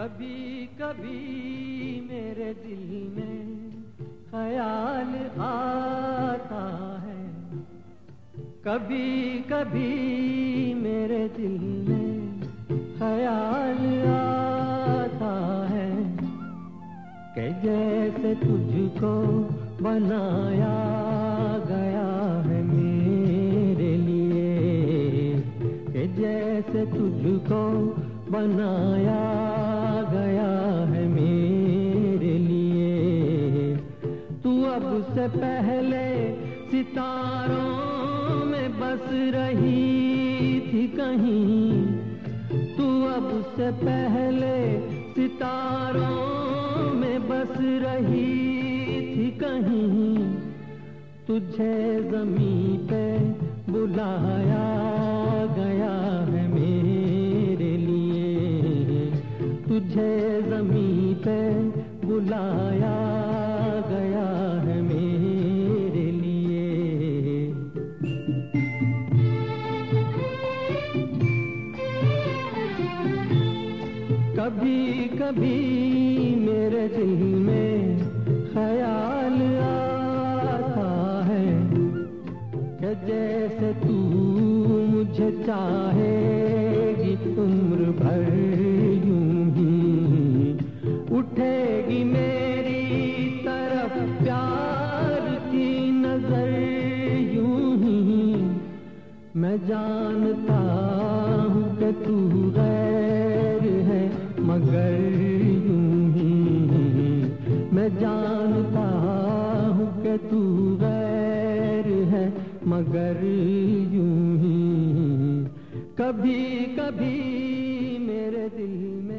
कभी कभी मेरे दिल में ख्याल आता है। कभी कभी मेरे दिल में ख्याल आता है कि जैसे तुझको बनाया गया है मेरे लिए, कि जैसे तुझको बनाया अब से पहले सितारों में बस रही थी कहीं। तू अब से पहले सितारों में बस रही थी कहीं। तुझे जमी पे बुलाया गया है मेरे लिए। तुझे जमी पे बुलाया गया कभी कभी मेरे दिल में ख्याल आता है कि जैसे तू मुझे चाहेगी, उम्र भर यूँ ही उठेगी मेरी तरफ़ प्यार की नज़र यूँ ही। मैं जानता हूँ कि तू मैं जानता हूँ कि तू गैर है मगर यूँ ही कभी कभी मेरे दिल